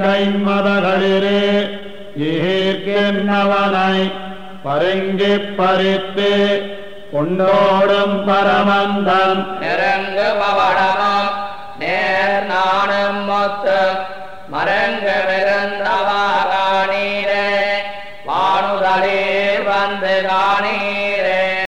கைமதகளிரே ஈர்க்கின்றவனை பருங்கி பறித்து கொண்டோடும் பரமந்தன். நெருங்குபவடமும் நேர் நாணம் மொத்த மரங்க மிருந்தவாகாணீரே வானுதலே வந்து காணீரே.